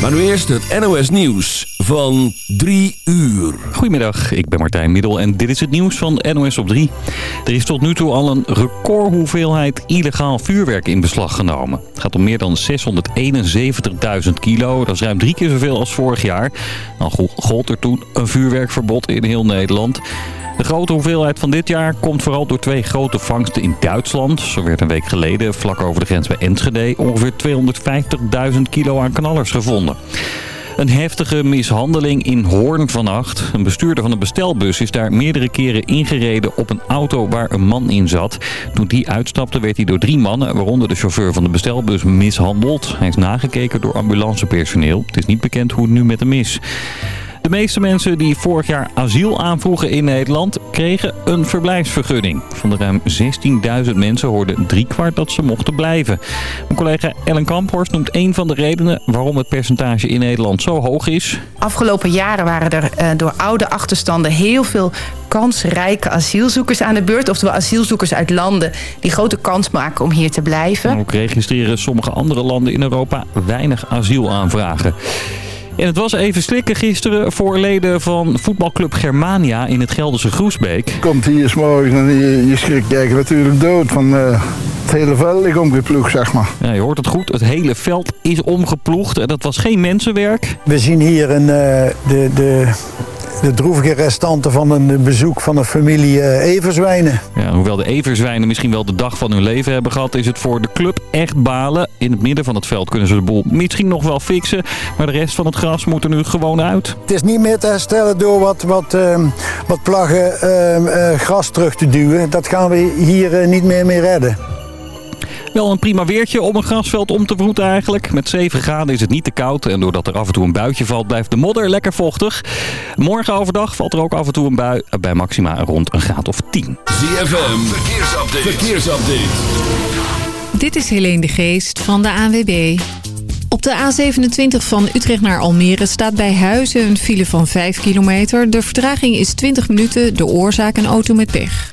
Maar nu eerst het NOS Nieuws van 3 uur. Goedemiddag, ik ben Martijn Middel en dit is het nieuws van NOS op 3. Er is tot nu toe al een recordhoeveelheid illegaal vuurwerk in beslag genomen. Het gaat om meer dan 671.000 kilo. Dat is ruim drie keer zoveel als vorig jaar. Dan gold er toen een vuurwerkverbod in heel Nederland. De grote hoeveelheid van dit jaar komt vooral door twee grote vangsten in Duitsland. Zo werd een week geleden, vlak over de grens bij Enschede, ongeveer 250.000 kilo aan knallers gevonden. Een heftige mishandeling in Hoorn vannacht. Een bestuurder van een bestelbus is daar meerdere keren ingereden op een auto waar een man in zat. Toen die uitstapte werd hij door drie mannen, waaronder de chauffeur van de bestelbus, mishandeld. Hij is nagekeken door ambulancepersoneel. Het is niet bekend hoe het nu met hem is. De meeste mensen die vorig jaar asiel aanvroegen in Nederland kregen een verblijfsvergunning. Van de ruim 16.000 mensen hoorden driekwart dat ze mochten blijven. Mijn collega Ellen Kamphorst noemt een van de redenen waarom het percentage in Nederland zo hoog is. Afgelopen jaren waren er uh, door oude achterstanden heel veel kansrijke asielzoekers aan de beurt. Oftewel asielzoekers uit landen die grote kans maken om hier te blijven. Ook registreren sommige andere landen in Europa weinig asielaanvragen. En het was even slikken gisteren voor leden van voetbalclub Germania in het Gelderse Groesbeek. Komt hier s'morgens en je, je schrikt je natuurlijk dood van... Uh, het hele veld is omgeploegd, zeg maar. Ja, je hoort het goed. Het hele veld is omgeploegd. En dat was geen mensenwerk. We zien hier een, uh, de, de de droevige restanten van een bezoek van een familie uh, everzwijnen. Ja, hoewel de everzwijnen misschien wel de dag van hun leven hebben gehad... is het voor de club echt balen. In het midden van het veld kunnen ze de boel misschien nog wel fixen... maar de rest van het gras moet er nu gewoon uit. Het is niet meer te herstellen door wat, wat, uh, wat plaggen uh, gras terug te duwen. Dat gaan we hier niet meer mee redden. Wel een prima weertje om een grasveld om te vroeten eigenlijk. Met 7 graden is het niet te koud. En doordat er af en toe een buitje valt, blijft de modder lekker vochtig. Morgen overdag valt er ook af en toe een bui. Bij maxima rond een graad of 10. ZFM, verkeersupdate. verkeersupdate. Dit is Helene de Geest van de ANWB. Op de A27 van Utrecht naar Almere staat bij Huizen een file van 5 kilometer. De vertraging is 20 minuten, de oorzaak een auto met pech.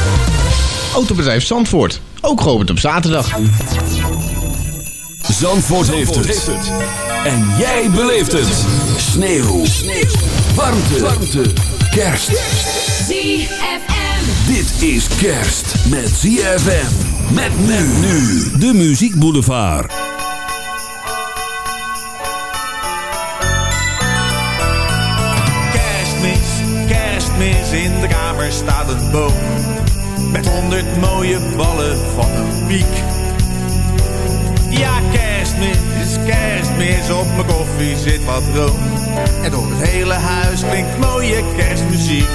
Autobedrijf Zandvoort. Ook geopend op zaterdag. Zandvoort, heeft, het. En jij beleeft het. Sneeuw. Sneeuw. Warmte. Warmte. Kerst. ZFM. Dit is kerst met ZFM. Met men nu. De Muziek Boulevard. Kerstmis, kerstmis. In de kamer staat een boom met honderd mooie ballen van een piek. Ja, kerstmis, kerstmis, op mijn koffie zit wat room. En door het hele huis klinkt mooie kerstmuziek.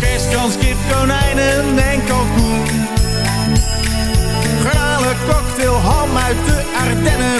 Kerstkans, kip, konijnen en kalkoen. Garnalen, cocktail, ham uit de Ardennen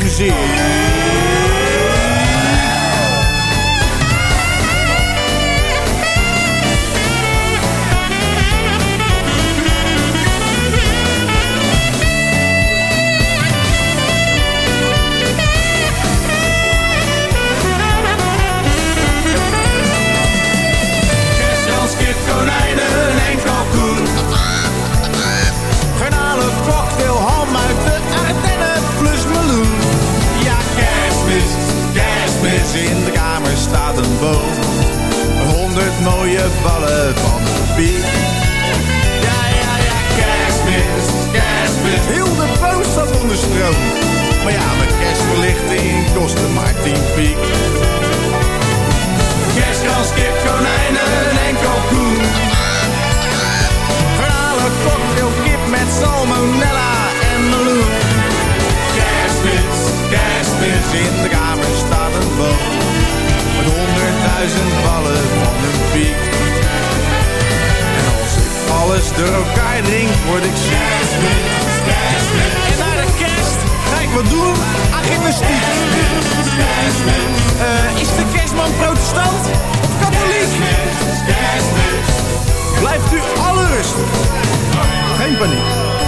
I vallen van de piek. Ja, ja, ja, kerstmis, kerstmis. Heel de poos zat onder stroom. Maar ja, mijn kerstverlichting kostte maar 10 piek. En naar de kerst ga ik wat doen aan gymnastiek. Uh, eh, is de kerstman protestant of katholiek? Blijft u alle rustig. Geen paniek.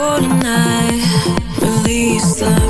golden tonight, release the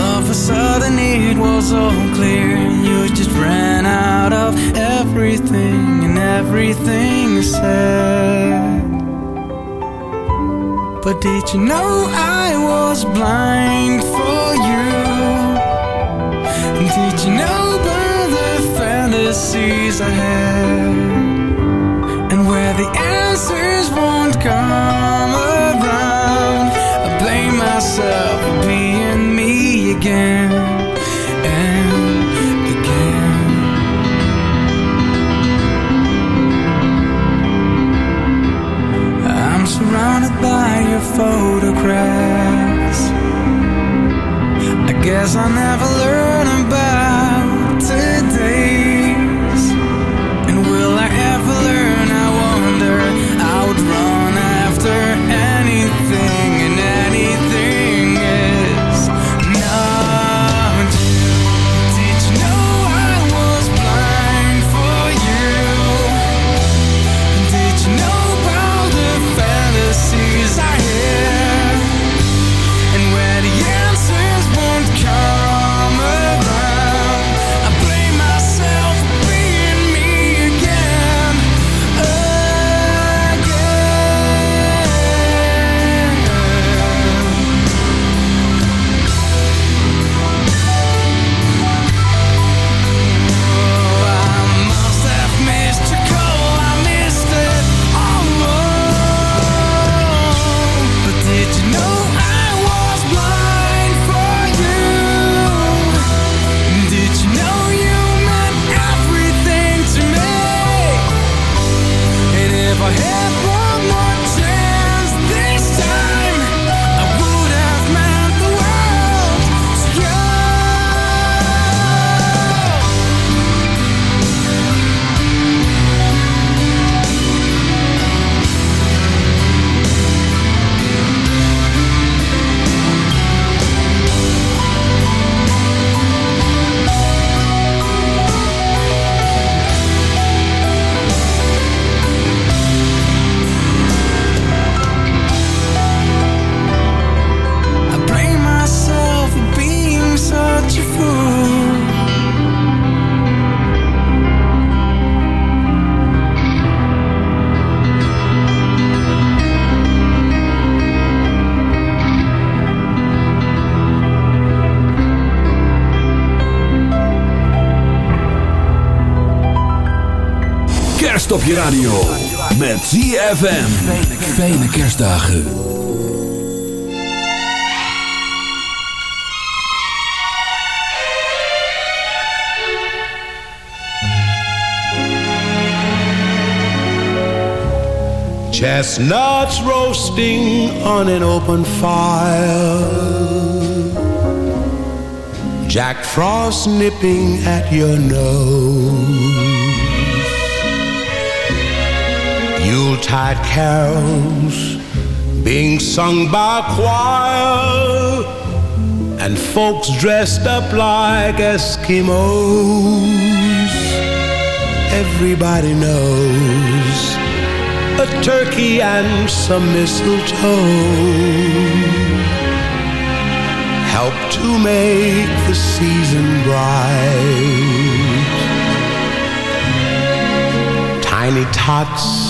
Of a sudden it was all clear. You just ran out of everything and everything you said. But did you know I was blind for you? Did you know about the fantasies I had? And where the answers won't come around, I blame myself for again and again. I'm surrounded by your photographs. I guess I'll never learn about ZFM. Fijne kerstdagen. Chestnuts roasting on an open fire. Jack Frost nipping at your nose. Yuletide carols being sung by choir. And folks dressed up like Eskimos. Everybody knows a turkey and some mistletoe help to make the season bright. Tiny tots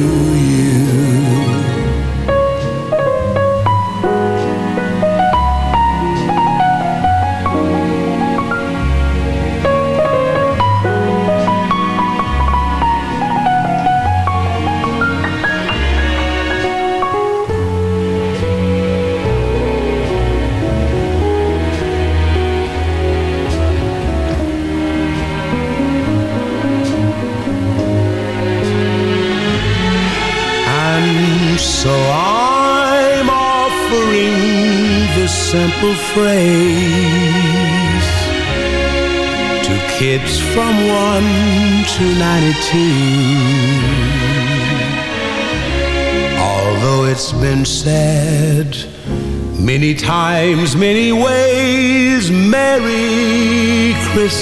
Je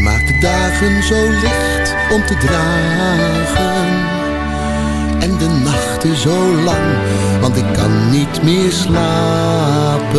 maakt de dagen zo licht om te dragen. En de nachten zo lang, want ik kan niet meer slapen.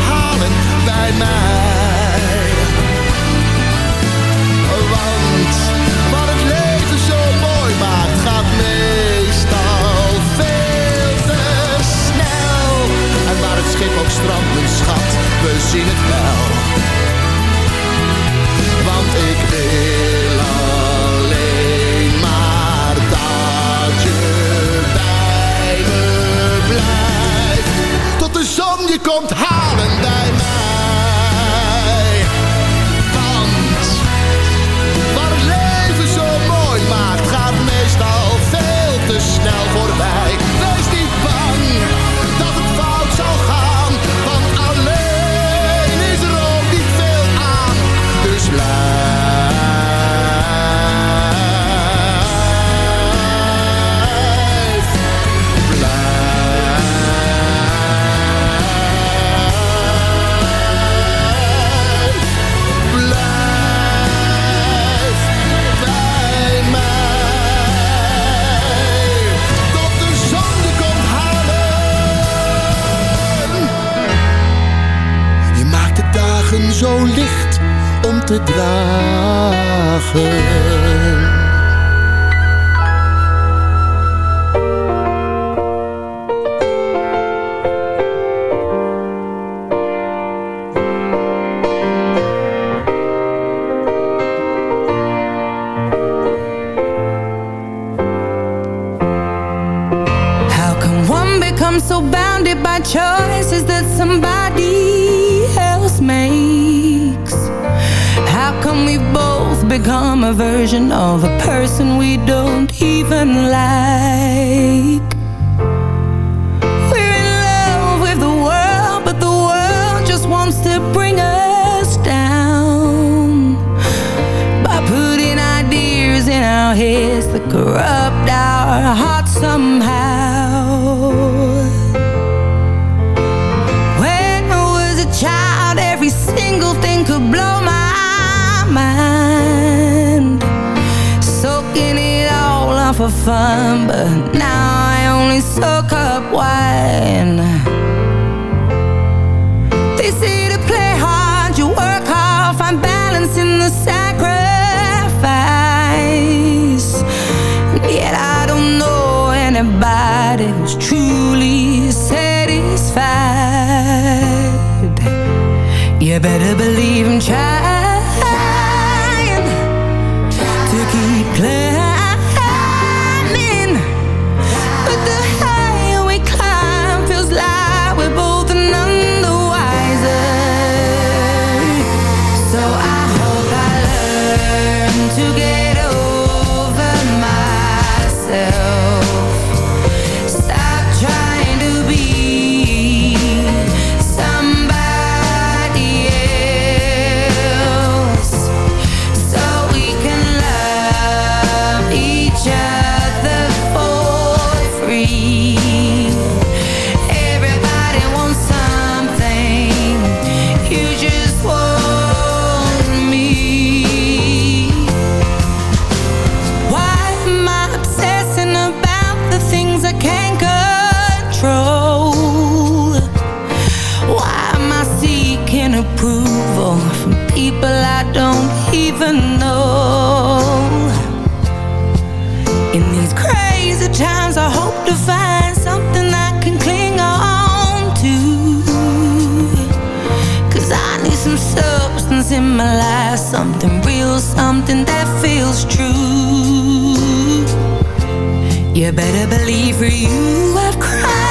bij mij. Want wat het leven zo mooi maakt, gaat meestal veel te snel. En waar het schip ook strandt, mijn schat, we zien het wel. Want ik wil alleen maar dat je bij me blijft. Tot de zon komt halen snel voorbij. Yet I don't know anybody who's truly satisfied. You better believe I'm. better believe for you I've cried.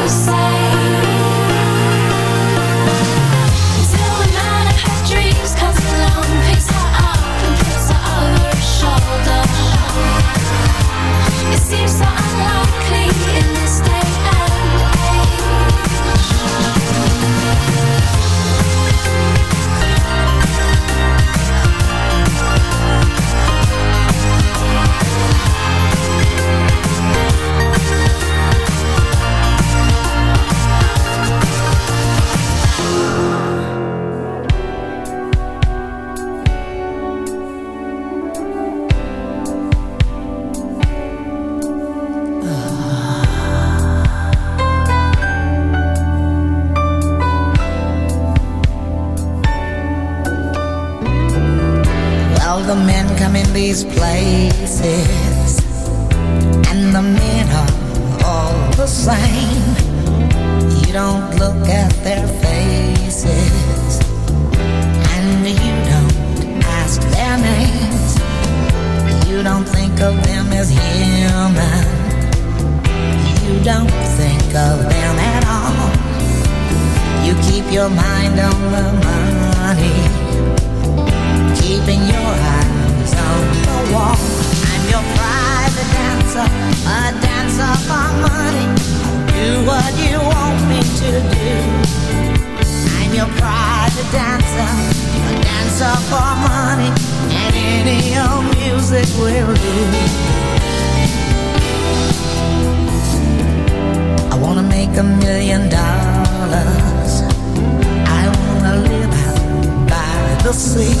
Sleep.